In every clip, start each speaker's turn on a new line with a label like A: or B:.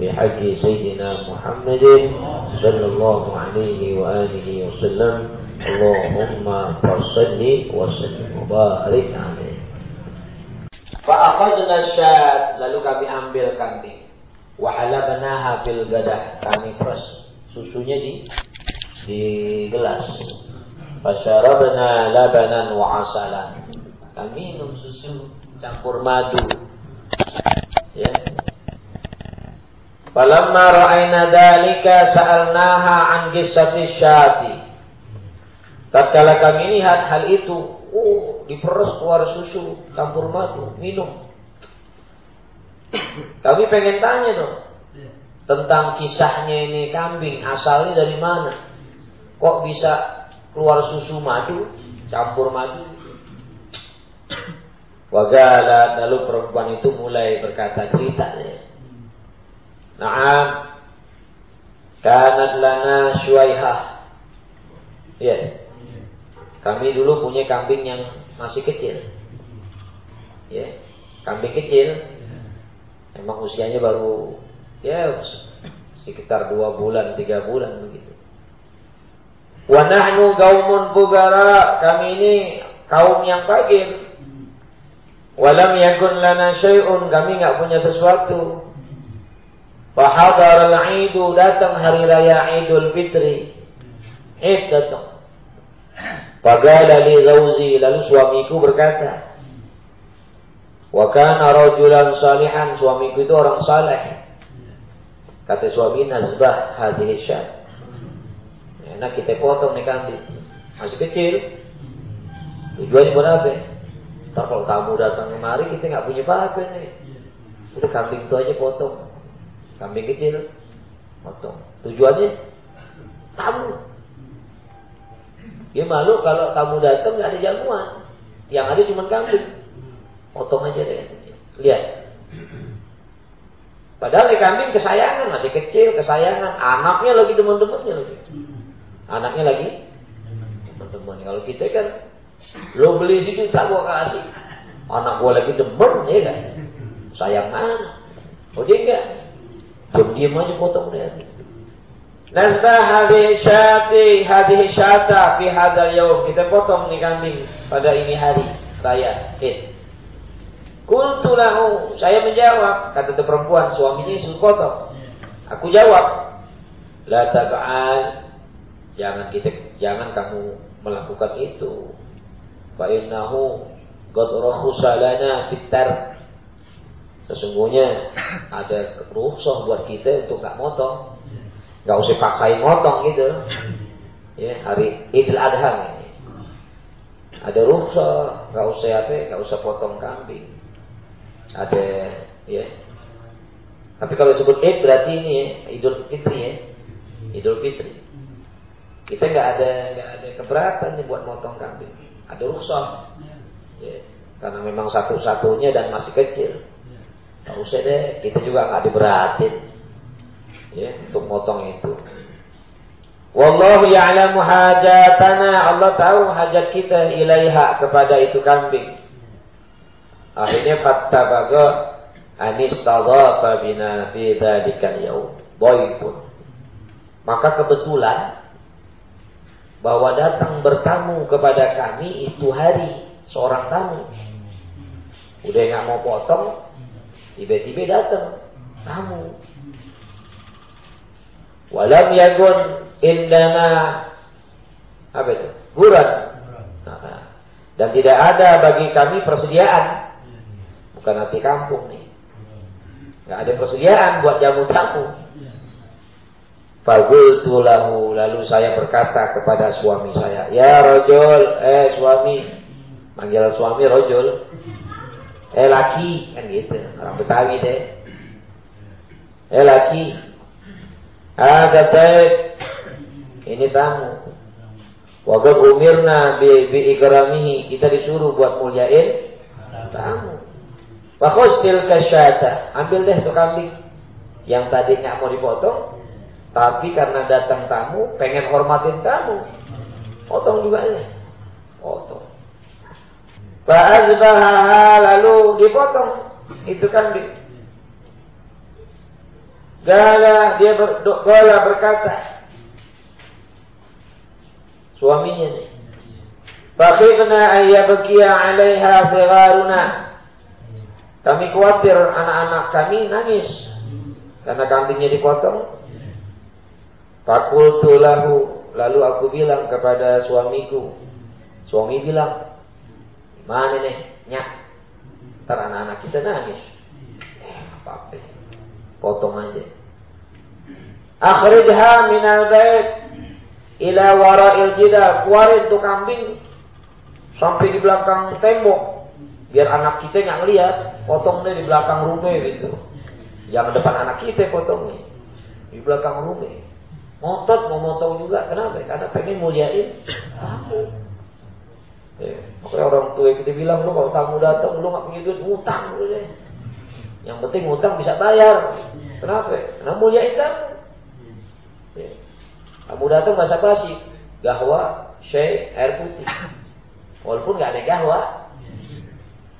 A: بحق سيدنا محمد صلى الله عليه وآله وسلم اللهم فصل وسلم وبارك عليه
B: Fa'akhazna syad lalu kami ambil kambing. Wahalabnaha fil gadah kami peras susunya di di gelas. Fasyarabna labanan wa asalan. Kami minum susu campur madu. Ya. Falamma ra'ayna dzalika sa'alnaha an qissati syati. Tatkala kami lihat hal itu, oh, diperes keluar susu campur madu, minum. Kami pengen tanya dong tentang kisahnya ini kambing asalnya dari mana? Kok bisa keluar susu madu, campur madu? Wagala lalu perempuan itu mulai berkata cerita ya. Naam. Kanat lana syuaihah. Ya. Kami dulu punya kambing yang masih kecil. Ya. Kambing kecil. Emang usianya baru ya sekitar dua bulan, tiga bulan begitu. Wa nahnu qaumun bugara. Kami ini kaum yang pagir. Walam yakun lana syai'un. Kami nggak punya sesuatu. Fahadar al-Idu datang hari raya Idul Fitri. Id datang. Fagala li zawzi lalu suamiku berkata, "Wa kana rajulan salihan." Suamiku itu orang saleh. Kata suami nazbah hadhihi syat. Enak kita potong nih kambing. Masih kecil. Tujuannya buat apa? Ntar kalau tamu datang kemari kita nggak punya apa-apa nih. Udah kambing itu aja potong. Kambing kecil, potong. Tujuannya tamu. Dia malu kalau tamu datang nggak ada jamuan. Yang ada cuma kambing. Potong aja deh. Lihat. Padahal kambing kesayangan masih kecil, kesayangan. Anaknya lagi demen-demennya lagi. Anaknya lagi demen-demen. Kalau kita kan lo beli situ tak gua kasih. Anak gua lagi demen ya kan. Sayang mana? Oh dia enggak. Diam-diam aja potong dia. Nazda hadhihi syati hadhihi syata fi hadzal yaum. Kita potong nih kambing pada ini hari raya Id. Qultu saya menjawab, kata itu perempuan, suaminya suruh potong. Aku jawab, la tab'al. Jangan kita jangan kamu melakukan itu. Fa innahu qad rakhusa lana fitar. Sesungguhnya ada rukhsah buat kita untuk enggak motong. Enggak usah paksain motong gitu. Ya, hari Idul Adha ini. Ada rukhsah, enggak usah apa, enggak usah potong kambing. Ada ya. Tapi kalau disebut Id berarti ini ya, Idul Fitri ya. Idul Fitri. Kita nggak ada nggak ada keberatan nih buat motong kambing. Ada rukhsah. Ya. Karena memang satu-satunya dan masih kecil. Gak usah deh, kita juga nggak diberatin. Ya, untuk motong itu. Wallahu ya'lamu hajatana. Allah tahu hajat kita ilaiha kepada itu kambing. Akhirnya fattabaga anistadhafa bina fi dzalikal yaum. Maka kebetulan bahwa datang bertamu kepada kami itu hari seorang tamu. Udah nggak mau potong, tiba-tiba datang tamu. Walam yagun indana apa itu? Buran. Nah, dan tidak ada bagi kami persediaan. Bukan nanti kampung nih. Nggak ada persediaan buat jamu tamu. Fagultu lahu lalu saya berkata kepada suami saya, "Ya rojol, eh suami." Manggil suami rojol. Eh laki, kan gitu. Orang Betawi deh. Eh laki. Ada baik. Ini tamu. Wagab umirna bi, bi ikramihi. Kita disuruh buat muliain tamu. Fakhustil kasyata. Ambil deh tuh kambing. Yang tadinya mau dipotong. Tapi karena datang tamu, pengen hormatin tamu. Potong juga ya. Potong. Fa'azbahaha lalu dipotong itu kambing. Gala dia ber, gala berkata suaminya nih. Fakhifna ayyabkiya 'alaiha sigharuna. Kami khawatir anak-anak kami nangis karena kambingnya dipotong. Fakultu lahu lalu aku bilang kepada suamiku. Suami bilang, Mana nih? Nyak. Ntar anak-anak kita nangis. Eh, apa-apa. Potong aja. Akhrijha minal bait ila wara'il jida. Keluarin tuh kambing sampai di belakang tembok. Biar anak kita nggak lihat. Potong deh di belakang rumah gitu. Jangan depan anak kita potongnya. Di belakang rumah. Motot mau motong juga. Kenapa? Karena pengen muliain aku. Ya. Makanya orang tua kita bilang lu kalau tamu datang lu nggak punya duit ngutang lu deh. Yang penting ngutang bisa bayar. Kenapa? Karena mulia itu. Ya. Kamu datang bahasa basi, gahwa, syai, air putih. Walaupun nggak ada gahwa,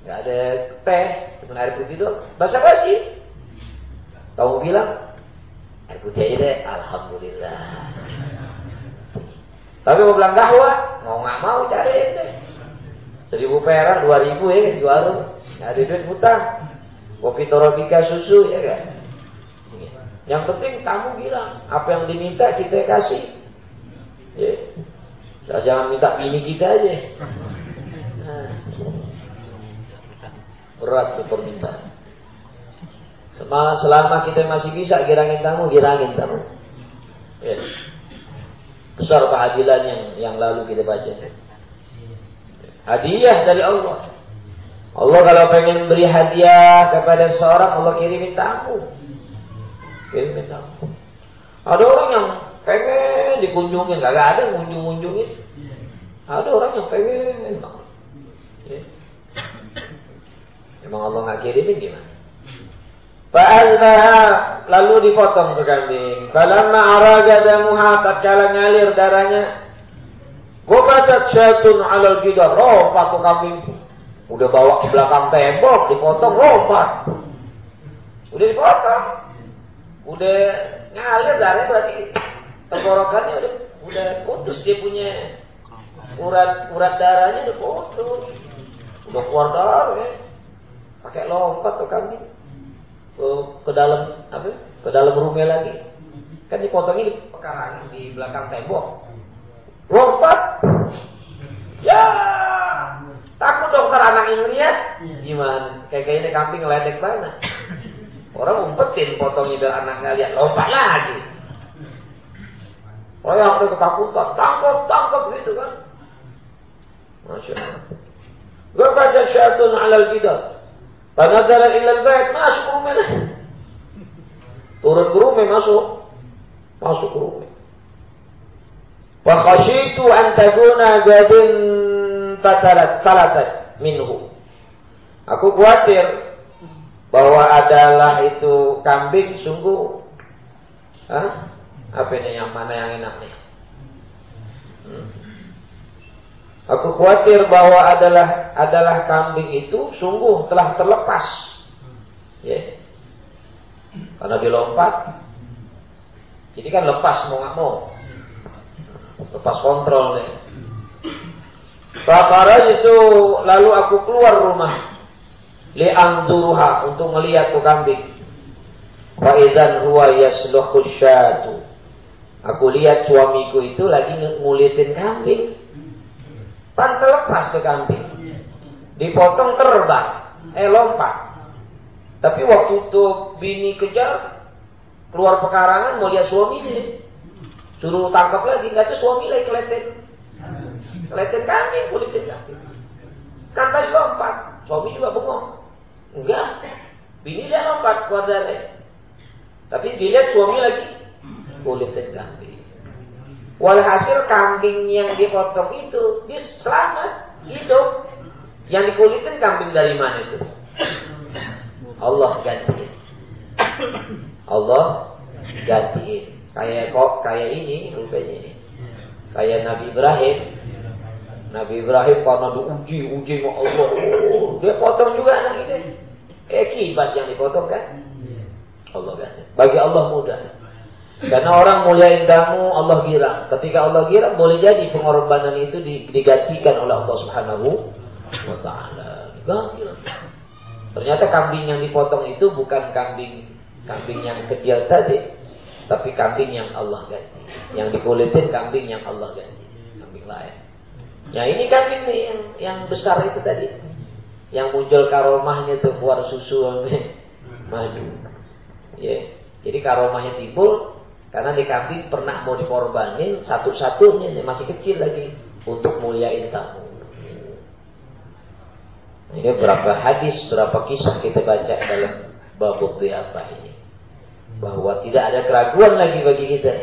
B: nggak ada teh, cuma air putih doang. Bahasa basi. Kamu bilang air putih aja alhamdulillah. Tapi mau bilang gahwa, mau nggak mau cari deh. Seribu perak, dua ribu ya di warung. Ada duit hutang. Kopi torobika susu ya kan. Yang penting kamu bilang apa yang diminta kita kasih. Ya. Jangan minta bini kita aja. Nah. Berat tuh permintaan. Selama, selama kita masih bisa girangin tamu, girangin tamu. Ya. Besar keadilan yang yang lalu kita baca. Hadiah dari Allah. Allah kalau pengen beri hadiah kepada seorang, Allah kirimin tamu. Kirimin tamu. Ada orang yang pengen dikunjungin, gak ada yang ngunjung-ngunjungin. Ada orang yang pengen. Ya. Emang Allah nggak kirimin gimana? Fa'alnaha lalu dipotong ke kambing. Falamma araga damuha tatkala ngalir darahnya Wabadat syaitan alal gidar. Rompat tuh kambing. Udah bawa ke belakang tembok, dipotong, rompat. Udah dipotong. Udah ngalir darahnya berarti tenggorokannya udah udah putus dia punya urat urat darahnya udah putus. Udah keluar darah ya. Pakai lompat tuh kambing. Ke, ke dalam apa? Ke dalam rumah lagi. Kan dipotongnya di pekarangan di belakang tembok lompat. Ya, takut dokter anak ini ya. Gimana? Kayak kayaknya kambing ledek banget. Orang umpetin potongnya biar anak nggak lihat, lompat lagi. Oh yang udah ketakutan, tangkap, tangkap gitu kan. Masya Allah. Berbaca syaitan alal bidah. Panadara ilal bait, masuk rumah Turun ke rumah, masuk. Masuk ke rumah. Wa khasyitu an takuna gadin tatalat salatat minhu. Aku khawatir bahwa adalah itu kambing sungguh Hah? Apa ini yang mana yang enak nih? Hmm. Aku khawatir bahwa adalah adalah kambing itu sungguh telah terlepas. Ya. Yeah. Karena dilompat. Jadi kan lepas mau nggak mau lepas kontrol nih. Fakaraj itu lalu aku keluar rumah li'angduruha untuk melihat tuh kambing. Faizan huwa yasluhu syatu. Aku lihat suamiku itu lagi ngulitin kambing. Pan terlepas ke kambing. Dipotong terbang. Eh lompat. Tapi waktu itu bini kejar, keluar pekarangan mau lihat suaminya. Suruh tangkap lagi, nggak tuh suami lagi keletin. Keletin kambing, kulitin kambing. Kan tadi lompat, suami juga bengong. Enggak, bini dia lompat keluar dari. Tapi dilihat suami lagi kulitin kambing. Walhasil kambing yang dipotong itu dia selamat hidup. Yang dikulitin kambing dari mana itu? Allah ganti. Allah ganti. Kayak kok kayak ini rupanya ini. Kayak Nabi Ibrahim. Nabi Ibrahim karena diuji, uji sama Allah. Oh, dia potong juga anak itu. Eh kibas yang dipotong kan? Allah ganti. Bagi Allah mudah. Karena orang muliain kamu, Allah girang. Ketika Allah girang, boleh jadi pengorbanan itu digantikan oleh Allah Subhanahu wa taala. Ternyata kambing yang dipotong itu bukan kambing kambing yang kecil tadi, tapi kambing yang Allah ganti. Yang dikulitin kambing yang Allah ganti, kambing lain. Ya ini kambing nih yang yang besar itu tadi. Yang muncul karomahnya tuh keluar susu madu. Ya. Jadi karomahnya timbul karena di kambing pernah mau dikorbanin satu-satunya masih kecil lagi untuk muliain tamu. Ini berapa hadis, berapa kisah kita baca dalam bab apa ini. Bahwa tidak ada keraguan lagi bagi kita.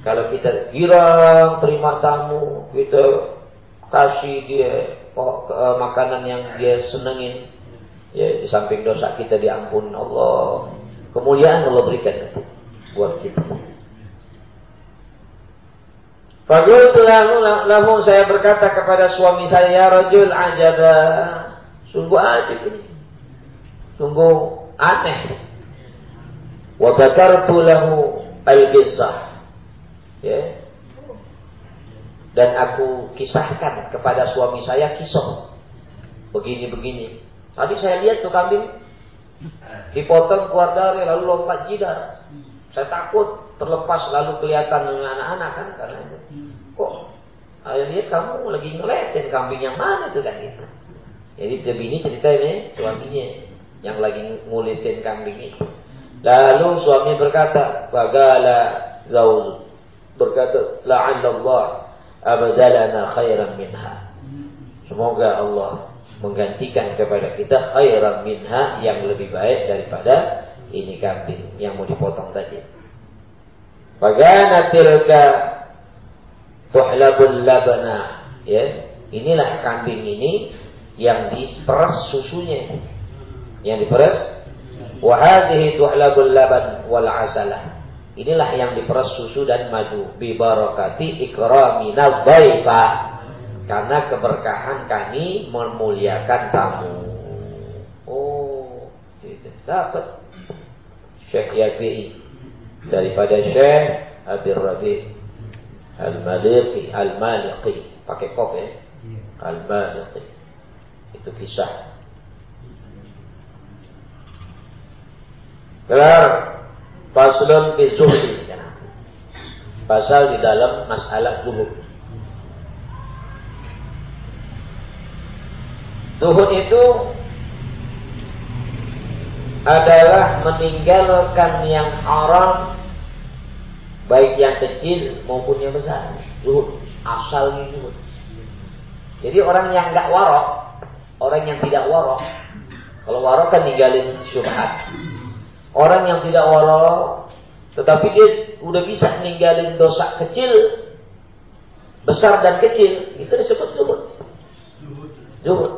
B: Kalau kita girang terima tamu, kita kasih dia oh, makanan yang dia senengin. Ya, di samping dosa kita diampun Allah. Kemuliaan Allah berikan buat kita. Faqultu lahu, saya berkata kepada suami saya, ya rajul. Sungguh ajib ini. Sungguh aneh. Wa bakartu lahu al-qissah. Ya. Dan aku kisahkan kepada suami saya kisah. Begini-begini. Tadi saya lihat tuh kambing dipotong keluar dari lalu lompat jidar. Saya takut terlepas lalu kelihatan dengan anak-anak kan karena itu. Kok saya lihat kamu lagi ngeliatin kambing yang mana itu kan itu. Jadi ini ceritanya suaminya yang lagi ngulitin kambing itu. Lalu suami berkata, "Bagala zaul." Berkata, "La'allallah abadalana khairan minha." Semoga Allah menggantikan kepada kita khairan minha yang lebih baik daripada ini kambing yang mau dipotong tadi. Bagaimana tilka tuhlabul labana. Ya, inilah kambing ini yang diperas susunya. Yang diperas wa hadhihi tuhlabul laban wal asalah. Inilah yang diperas susu dan madu bi barakati ikramina dhaifa. Karena keberkahan kami memuliakan tamu. Oh, dapat Syekh Yafi'i daripada Syekh Abi Rabi Al-Maliki Al-Maliki pakai kop ya iya. Al-Maliki itu kisah kelar Faslun fi zuhdi Pasal di dalam masalah zuhud Zuhud itu adalah meninggalkan yang haram baik yang kecil maupun yang besar. Zuhud, asalnya zuhud. Jadi orang yang nggak warok, orang yang tidak warok, kalau warok kan ninggalin syubhat. Orang yang tidak warok, tetapi dia udah bisa ninggalin dosa kecil, besar dan kecil, itu disebut zuhud. Zuhud.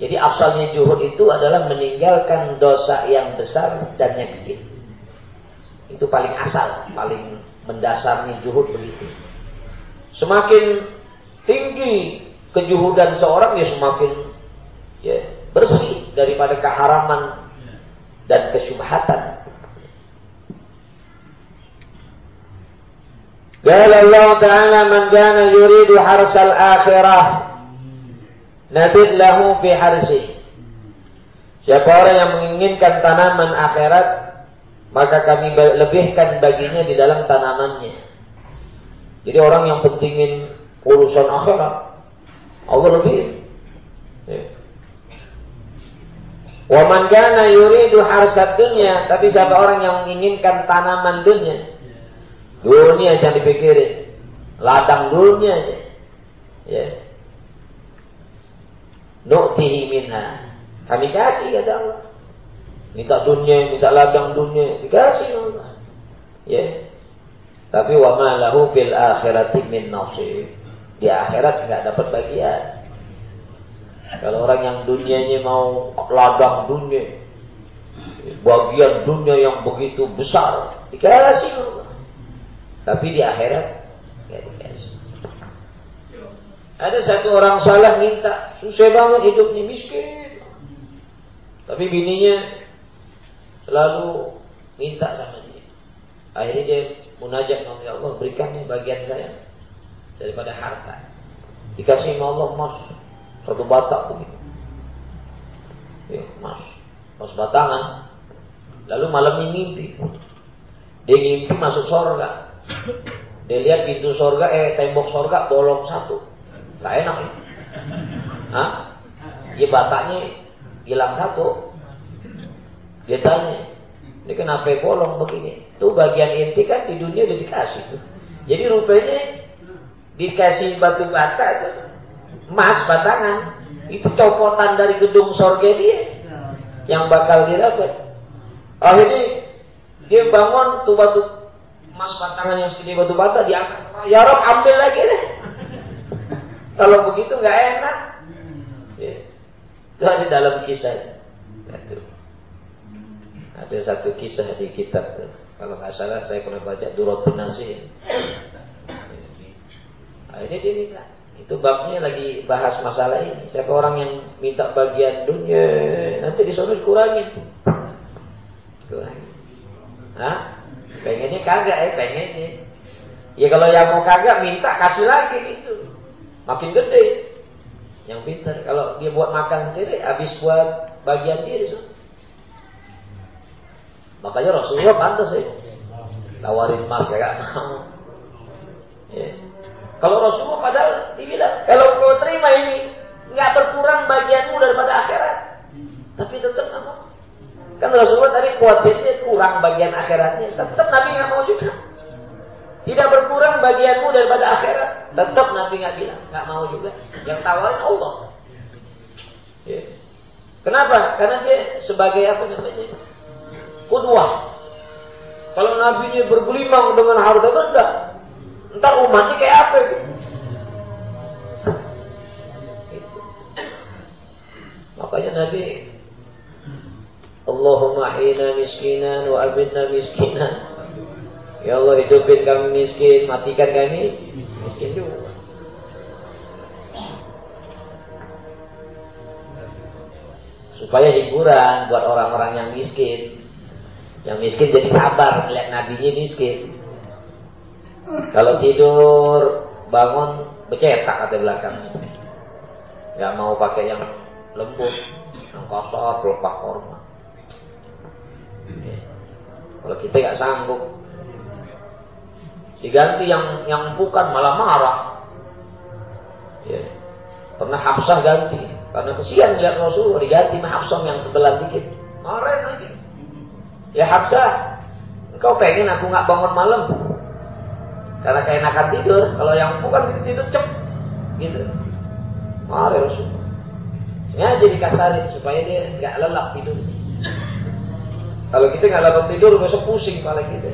B: Jadi asalnya juhud itu adalah meninggalkan dosa yang besar dan yang kecil. Itu paling asal, paling mendasarnya juhud begitu. Semakin tinggi kejuhudan seorang ya semakin ya, bersih daripada keharaman dan kesyubhatan. Qala Allah Ta'ala man kana yuridu harsal akhirah Nabil lahu fi harsi. Siapa orang yang menginginkan tanaman akhirat, maka kami lebihkan baginya di dalam tanamannya. Jadi orang yang pentingin urusan akhirat, Allah lebih. Ya. Wa man kana yuridu harsat dunya, tapi siapa orang yang menginginkan tanaman dunia, dunia jangan dipikirin, ladang dunia aja. Ya. Nu'tihi minha. Kami kasih ya Allah. Minta dunia, minta ladang dunia, dikasih Allah. Ya. Tapi wa ma lahu fil akhirati min nasib. Di akhirat enggak dapat bagian. Kalau orang yang dunianya mau ladang dunia, bagian dunia yang begitu besar, dikasih. Tapi di akhirat, ya dikasih. Ada satu orang salah minta, susah banget hidupnya miskin. Tapi bininya selalu minta sama dia. Akhirnya dia munajat sama Allah, berikannya bagian saya daripada harta. Dikasih sama Allah emas satu batak begitu. Ya, mas, mas batangan. Lalu malam ini mimpi. Dia mimpi masuk sorga. Dia lihat pintu sorga, eh tembok sorga bolong satu. Gak enak ya. Hah? Ya bataknya hilang satu. Dia tanya, ini kenapa bolong begini? Itu bagian inti kan di dunia udah dikasih tuh. Jadi rupanya dikasih batu bata tuh emas batangan itu copotan dari gedung sorga dia yang bakal didapat. Akhirnya dia bangun tuh batu emas batangan yang segede batu bata diangkat. Ya Rob ambil lagi deh. Kalau begitu nggak enak. Ya. Itu ada dalam kisah. Itu. Ada satu kisah di kitab tuh. Kalau nggak salah saya pernah baca Duratun Nasih. Akhirnya dia minta itu babnya lagi bahas masalah ini. Siapa orang yang minta bagian dunia, nanti di sana dikurangin. Kurangin. Hah? Pengennya kagak ya, pengennya. Ya kalau yang mau kagak minta kasih lagi gitu. Makin gede. Yang pintar. Kalau dia buat makan sendiri, habis buat bagian dia di sana. Makanya Rasulullah pantas ya. Tawarin emas ya gak mau. Ya. Kalau Rasulullah padahal dibilang, kalau kau terima ini, nggak berkurang bagianmu daripada akhirat. Tapi tetap nggak mau. Kan Rasulullah tadi khawatirnya kurang bagian akhiratnya. Tetap Nabi nggak mau juga. Tidak berkurang bagianmu daripada akhirat. Tetap Nabi nggak bilang, nggak mau juga. Yang tawarin Allah. Ya. Kenapa? Karena dia sebagai apa namanya? Kudwah. Kalau Nabi ini bergelimang dengan harta benda, Ntar umatnya kayak apa gitu. Makanya Nabi Allahumma ina miskinan wa abidna miskinan. Ya Allah hidupin kami miskin, matikan kami miskin juga. Supaya hiburan buat orang-orang yang miskin. Yang miskin jadi sabar melihat nabinya miskin. Kalau tidur bangun bercetak kata belakang. Gak mau pakai yang lembut, yang kotor, pelupak korma. Kalau kita nggak sanggup, diganti yang yang bukan malah marah. Ya. Pernah Hafsah ganti, karena kesian lihat Rasulullah diganti sama Hafsah yang tebelan dikit. Marah lagi. Ya Hafsah, engkau pengen aku nggak bangun malam? Karena keenakan tidur. Kalau yang bukan tidur cep. Gitu. Mari Rasulullah. Ya jadi kasarin supaya dia nggak lelap tidur. Kalau kita nggak lelap tidur besok pusing kepala kita.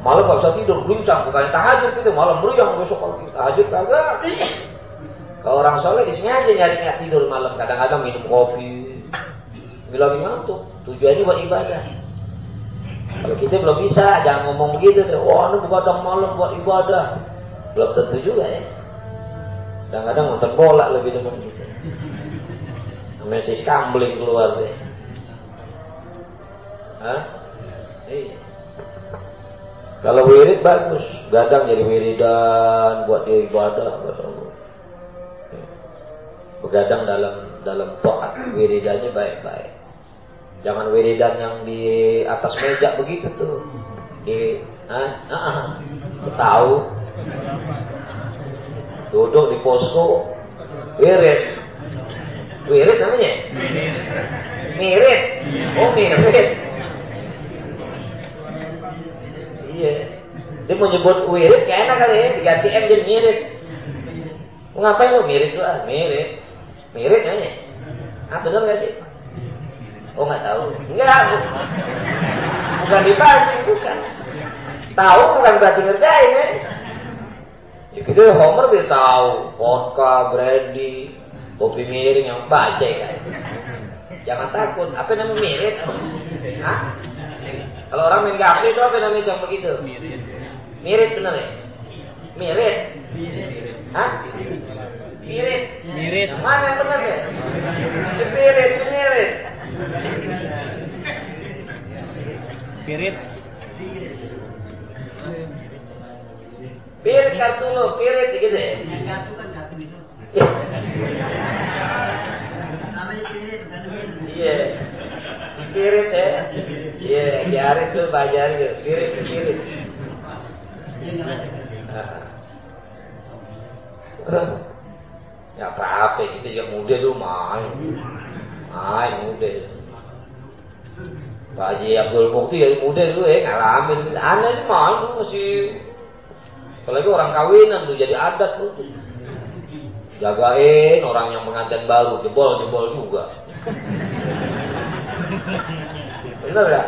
B: Malam nggak bisa tidur, guncang. Bukannya tahajud itu malam meriang besok kalau kita tahajud kagak. Kalau orang soleh di sini aja nyari nggak tidur malam. Kadang-kadang minum kopi. Bila ngantuk. Tujuannya buat ibadah. Kalau kita belum bisa, jangan ngomong begitu. Wah, ini begadang malam buat ibadah. Belum tentu juga ya. Kadang-kadang nonton bola lebih demen gitu. Namanya si keluar deh. Hah? Iya. Kalau wirid bagus, gadang jadi wiridan buat dia ibadah, Begadang dalam dalam toat wiridannya baik-baik. Jangan wiridan yang di atas meja begitu tuh. Di ah, ah, tahu. Duduk di posko wirid. Wirid namanya? Mirit. Oh, mirit. Iya. Dia mau nyebut wirid kayak enak kali ya, diganti M jadi mirit. Mau ngapain lo tuh ah, mirit. Mirit namanya. Ah, bener gak sih? Oh nggak tahu. Enggak. Bukan dipancing, bukan. Tahu bukan berarti ngerjain ya. Ya gitu Homer dia tahu vodka, brandy, kopi miring yang baca kan. Jangan takut. Apa namanya mirit? Hah? Kalau orang main gaple itu apa namanya yang begitu? Mirit. Mirit benar ya? Mirit. Hah? Mirit.
C: Mirit.
B: Yang mana yang benar ya? Mirit, mirit.
C: Spirit.
B: Pirit kartu lo, pirit gitu ya. Iya. Pirit ya. Iya, Yaris tuh bajar gitu. Pirit, pirit. Ya apa-apa, kita yang muda dulu main. Main muda. Pak Haji Abdul Mukti dari muda dulu ya ngalamin. Aneh ini dulu masih Apalagi orang kawinan tuh jadi adat tuh. Jagain orang yang pengantin baru, jebol-jebol juga. Bener ya?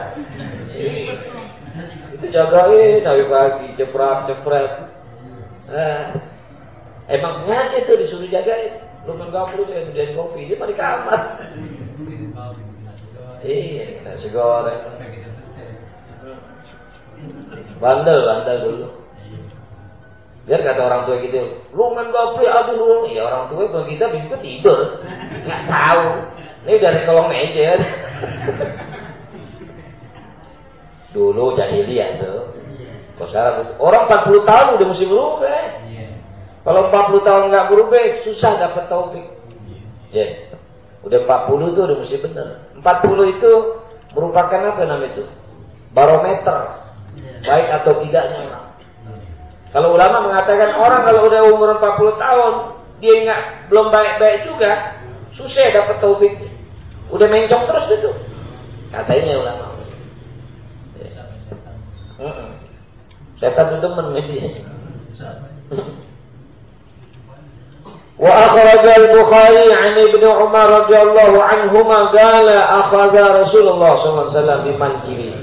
B: Itu jagain dari pagi, ceprat-cepret. Eh, emang sengaja tuh disuruh jagain. Lu kan gak perlu dia kerjain kopi, dia mah di kamar. Iya, goreng. Bandel, bandel dulu. Biar kata orang tua gitu, lu main gaple aduh lu. Ya orang tua kalau kita bisa tidur. Nggak tahu. Ini dari kolong meja. Dulu jahiliyah tuh. Kok sekarang orang 40 tahun udah mesti berubah. Kalau 40 tahun nggak berubah, susah dapat taufik. Ya. Udah 40 tuh udah mesti bener. 40 itu merupakan apa namanya itu? Barometer. Baik atau tidaknya orang. Kalau ulama mengatakan orang kalau udah umur 40 tahun, dia nggak belum baik-baik juga, susah dapat taufik. Udah mencong terus itu. Katanya ulama. Ya. Setan itu dia. وأخرج البخاري عن ابن عمر رضي الله عنهما قال أخذ رسول الله صلى الله عليه وسلم بمنكبه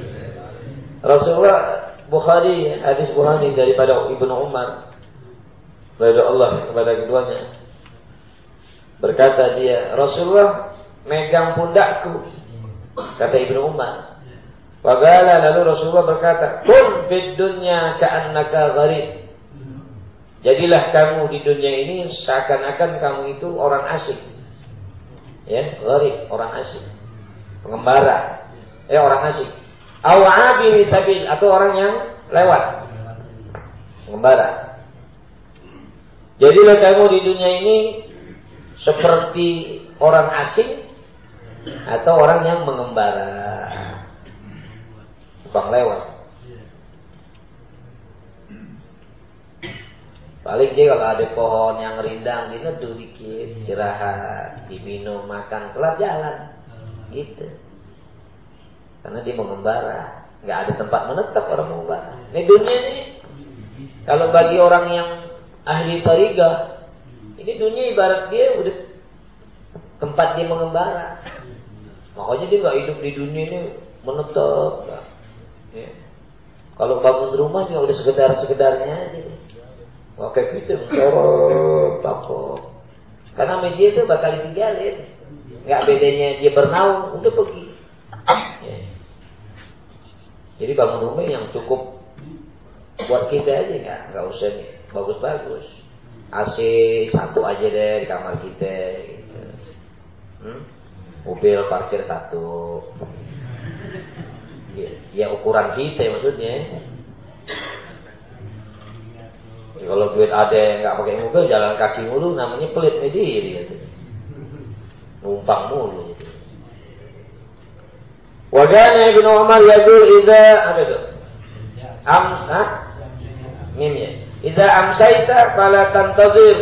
B: Rasulullah Bukhari hadis Bukhari daripada Ibnu Umar Ridha Allah kepada keduanya berkata dia Rasulullah megang pundakku kata Ibnu Umar Wagala lalu Rasulullah berkata kun fid dunya ka'annaka gharib Jadilah kamu di dunia ini seakan-akan kamu itu orang asing. Ya, gharib, orang asing. Pengembara. Ya, orang asing. Aw'abi sabil atau orang yang lewat. Pengembara. Jadilah kamu di dunia ini seperti orang asing atau orang yang mengembara. Bukan lewat. Paling dia kalau ada pohon yang rindang dineduh dikit, istirahat, diminum, makan, kelar jalan. Gitu. Karena dia mengembara. Nggak ada tempat menetap orang mengembara. Ini dunia ini. Kalau bagi orang yang ahli tariga, ini dunia ibarat dia udah tempat dia mengembara. Makanya dia nggak hidup di dunia ini menetap. Ya. Kalau bangun rumah juga udah sekedar-sekedarnya aja. Oke gitu mencorot takut. Karena media itu bakal ditinggalin. Nggak bedanya dia bernaung, udah pergi. Ya. Jadi bangun rumah yang cukup buat kita aja nggak nggak usah nih bagus-bagus. AC satu aja deh di kamar kita. Gitu. Hmm? Mobil parkir satu. Ya, ya ukuran kita maksudnya. Kalau duit ada yang nggak pakai mobil jalan kaki mulu namanya pelit mediri gitu. Numpang mulu gitu. Wajahnya Ibnu Umar yaqul idza apa itu? Am ha? Mim ya. Idza amsaita fala tantazir.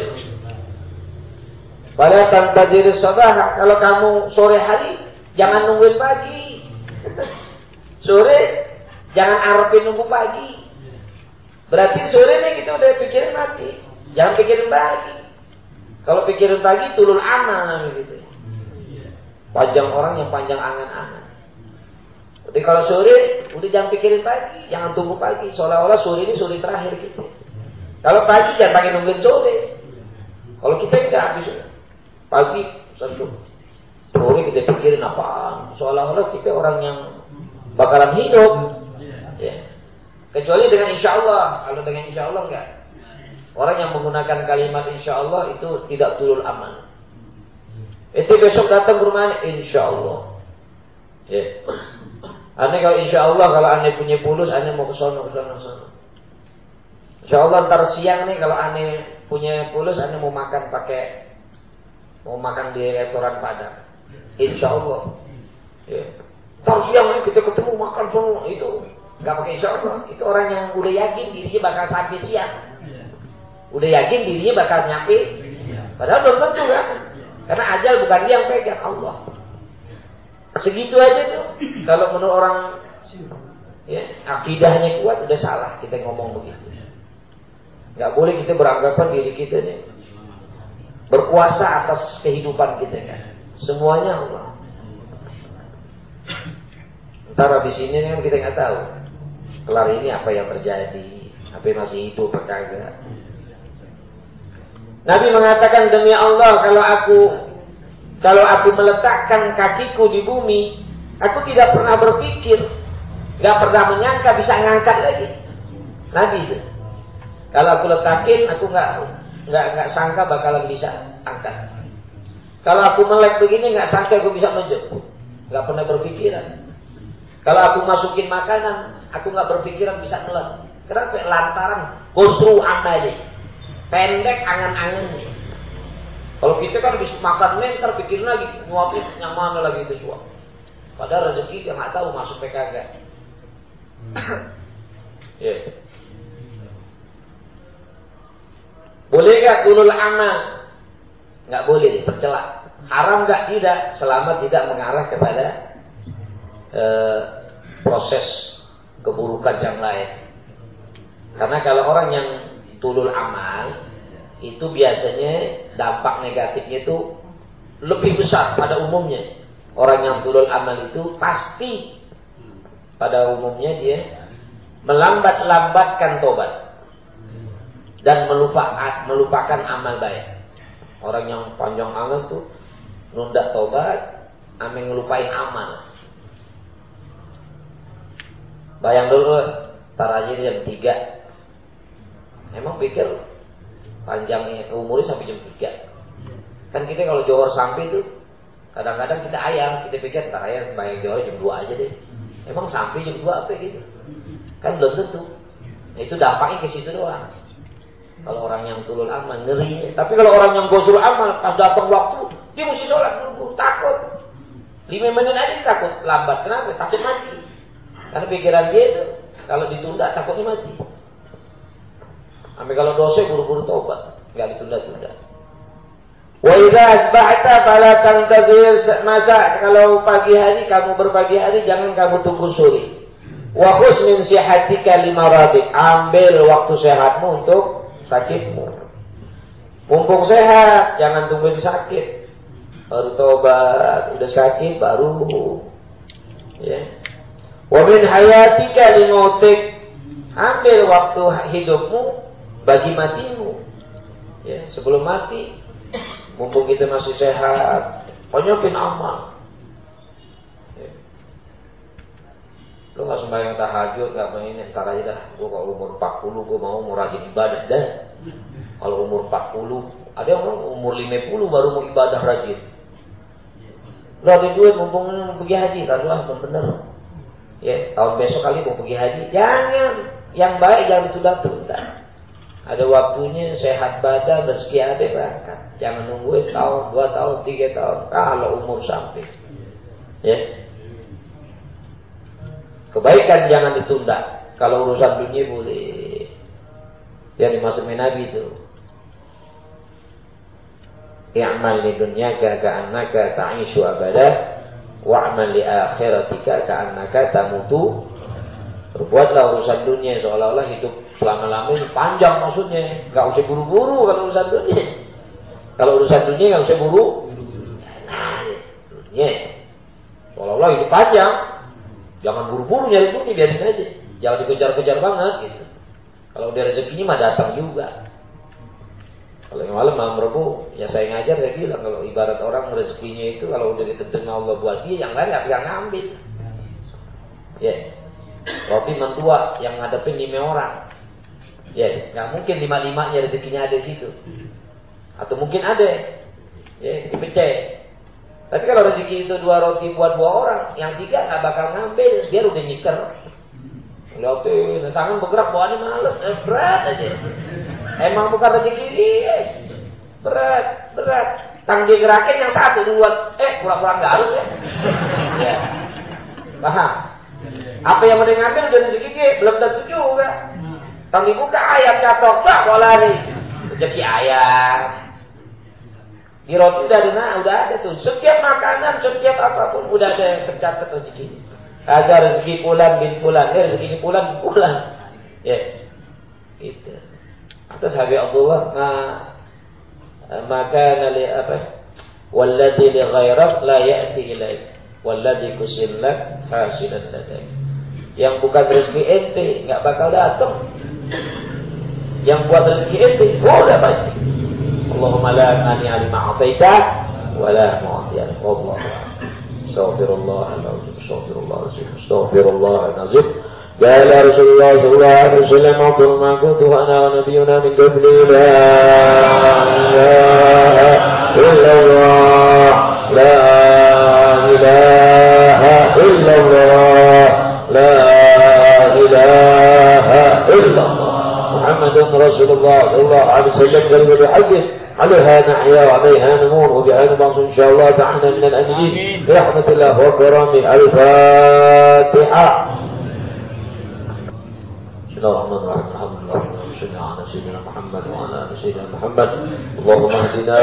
B: Fala tantazir sabah. Kalau kamu sore hari jangan nungguin pagi. sore jangan arepin nunggu pagi. Berarti sore nih kita udah pikirin mati. Jangan pikirin pagi. Kalau pikirin pagi turun amal gitu. Panjang orang yang panjang angan-angan. Jadi kalau sore, udah jangan pikirin pagi, jangan tunggu pagi. Seolah-olah sore ini sore terakhir gitu. Kalau pagi jangan pakai nungguin sore. Kalau kita enggak habis pagi satu sore kita pikirin apa? Seolah-olah kita orang yang bakalan hidup. Ya. Kecuali dengan insya Allah. Kalau dengan insya Allah enggak. Orang yang menggunakan kalimat insya Allah itu tidak turun aman. Itu besok datang ke rumah insya Allah. Ya. Aneh kalau insya Allah kalau aneh punya pulus, aneh mau ke sana, ke sana. Insya Allah ntar siang nih kalau aneh punya pulus, aneh mau makan pakai mau makan di restoran Padang. Insya Allah. Ya. Ntar siang nih kita ketemu makan semua itu nggak pakai insya. Itu orang yang udah yakin dirinya bakal sampai siang. Udah yakin dirinya bakal nyampe. Padahal belum tentu kan. Karena ajal bukan dia yang pegang Allah. Segitu aja tuh. Kalau menurut orang ya, akidahnya kuat udah salah kita ngomong begitu. Gak boleh kita beranggapan diri kita nih berkuasa atas kehidupan kita kan. Semuanya Allah. Ntar habis ini kan kita nggak tahu. Kelar ini apa yang terjadi, yang masih hidup apa kagak. Nabi mengatakan demi Allah kalau aku kalau aku meletakkan kakiku di bumi, aku tidak pernah berpikir, nggak pernah menyangka bisa ngangkat lagi. Nabi itu. Kalau aku letakin, aku nggak nggak nggak sangka bakalan bisa angkat. Kalau aku melek begini, nggak sangka aku bisa menjemput. Nggak pernah berpikiran. Kalau aku masukin makanan, aku nggak berpikiran bisa melek. Kenapa? Lantaran kosru amali. Pendek angan-angannya. Kalau kita kan habis makan ntar bikin lagi nguapin yang mana lagi itu suap. Padahal rezeki dia nggak tahu masuk PKG. Hmm. ya. Boleh nggak tulul amal? Nggak boleh, tercela. Haram nggak tidak, selama tidak mengarah kepada uh, proses keburukan yang lain. Karena kalau orang yang tulul amal, itu biasanya dampak negatifnya itu lebih besar pada umumnya. Orang yang turun amal itu pasti pada umumnya dia melambat-lambatkan tobat dan melupakan amal baik. Orang yang panjang angan tuh nunda tobat, amin ngelupain amal. Bayang dulu, tar aja jam 3. Emang pikir panjangnya umurnya sampai jam 3. Kan kita kalau johor sampai itu kadang-kadang kita ayam, kita pikir tak ayam bayang johor jam 2 aja deh. Emang sampai jam 2 apa gitu? Kan belum tentu. Nah, itu dampaknya ke situ doang. Kalau orang yang tulul amal ngeri. Tapi kalau orang yang gosur amal pas datang waktu dia mesti sholat takut. Lima menit aja takut lambat. Kenapa? Takut mati. Karena pikiran dia itu kalau ditunda takutnya mati. Sampai kalau dosa buru-buru tobat, nggak ditunda-tunda. Wa idza asbahta fala tantazir masa kalau pagi hari kamu berpagi hari jangan kamu tunggu sore. Wa khus min sihatika limaradik. Ambil waktu sehatmu untuk sakitmu. Mumpung sehat, jangan tunggu sakit. Baru tobat, udah sakit baru ya. Wa min hayatika limautik. Ambil waktu hidupmu bagi matimu. Ya, sebelum mati, mumpung kita masih sehat, penyopin amal. Ya. Lu gak sembahyang tahajud, gak ini, ntar aja dah. Gue kalau umur 40, gue mau mau rajin ibadah dah. Kalau umur 40, ada yang umur 50 baru mau ibadah rajin. Lu ada duit mumpung pergi haji, kan lah bener. Ya, tahun besok kali mau pergi haji. Jangan, yang baik jangan ditunda-tunda. Ada waktunya sehat badan, rezeki ada berangkat. Jangan nunggu tahun, dua tahun, tiga tahun. Kalau umur sampai. Ya. Kebaikan jangan ditunda. Kalau urusan dunia boleh. Yang dimaksud Nabi itu. I'mal li dunyaka ka'annaka ta'ishu abada wa'mal li akhiratika ka'annaka tamutu. Berbuatlah urusan dunia seolah-olah hidup selama-lamanya panjang maksudnya. Gak usah buru-buru kalau urusan dunia. Kalau urusan dunia gak usah buru. Nah. Seolah-olah hidup panjang. Jangan buru-buru nyari dunia, biarin aja. Jangan dikejar-kejar banget gitu. Kalau udah rezekinya mah datang juga. Kalau yang malam malam Rabu, ya saya ngajar saya bilang kalau ibarat orang rezekinya itu kalau udah ditentukan Allah buat dia, yang lain bisa ngambil. Ya, roti mentua yang ngadepin lima orang. Ya, nggak mungkin lima limanya rezekinya ada di situ. Atau mungkin ada, ya dipecah. Tapi kalau rezeki itu dua roti buat dua orang, yang tiga nggak bakal ngambil, biar udah nyiker. Lihatin, tangan bergerak bawaannya males, eh, berat aja. Emang bukan rezeki dia. Berat, berat. Tang gerakin yang satu dua, eh pura-pura nggak harus ya. ya. Paham? Apa yang ngambil udah rezeki dia, belum tentu juga. Tang dibuka ayam jatuh, tak boleh nih. Rezeki ayam, di roti udah ada, udah ada tuh. Setiap makanan, setiap apa pun udah ada tercatat rezeki. Ada rezeki pulang bin pulang, ya rezeki pulang pulang. Ya, itu. Terus Habib Abdullah ma maka nali apa? Walladhi li ghairat la ya'ti ilaik. Walladhi kusillak hasilan ladaik. Yang bukan rezeki ente enggak bakal datang. Yang buat rezeki ente udah pasti. Allahumma la mani alima ataita wa la mu'ti al-qabla. Astaghfirullah al-azim, astaghfirullah al-azim, astaghfirullah al-azim. قال رسول الله صلى الله عليه وسلم أفضل ما كنت أنا ونبينا من قبلي لا إله إلا الله. لا إله إلا الله. لا إله إلا الله. محمد رسول الله صلى الله عليه وسلم قال بحقه عليها نحيا وعليها نمون. وبها نبعث إن شاء الله تعالى من الأمين. برحمة الله وكرامه الفاتحة. بسم الله الرحمن الرحيم. الحمد لله صل على سيدنا محمد وعلى آل سيدنا محمد. اللهم اهدنا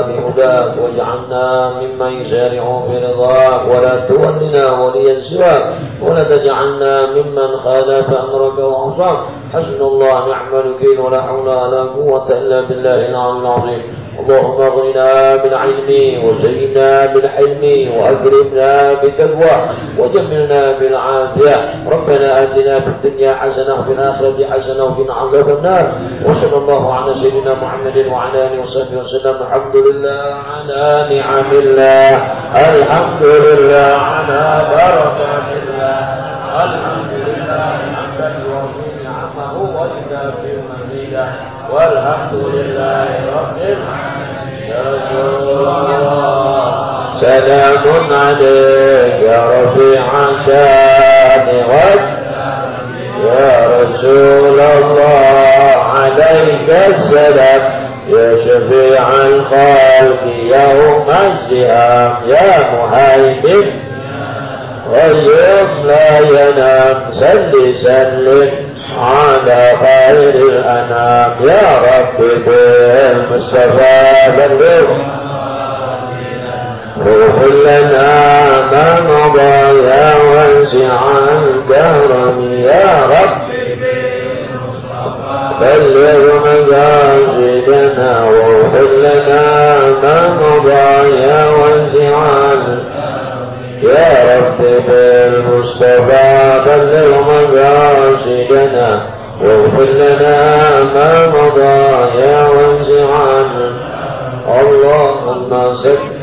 B: بهداك واجعلنا ممن يسارع في رضاك. ولا تولنا وليا سواك. ولا تجعلنا ممن خالف أمرك وعصاك حسن الله نعم الوكيل ولا حول ولا قوة إلا بالله العلي العظيم. اللهم اغننا بالعلم وزينا بالحلم واكرمنا بالتقوى وجملنا بالعافية. ربنا آتنا في الدنيا حسنة وفي الآخرة حسنة وقنا عذاب النار. وصلى الله على سيدنا محمد وعلى آله وصحبه وسلم. الحمد لله على نعم الله. الحمد لله على بركات الله. الحمد والحمد لله رب العالمين. سلام عليك يا رفيع شان يا رسول الله عليك السلام. يا شفيع الخلق يوم الزهام يا مهيمن. غيب لا ينام سل سلم على خير الأنام. يا رب بالمصطفى بلغ. روح لنا ما مضى يا واسع الكرم. يا رب بلغ مجازدنا. وروح لنا ما مضى يا واسع يا رب بالمصطفى بلغ مقاصدنا واغفر لنا ما مضى يا واسعا اللهم صل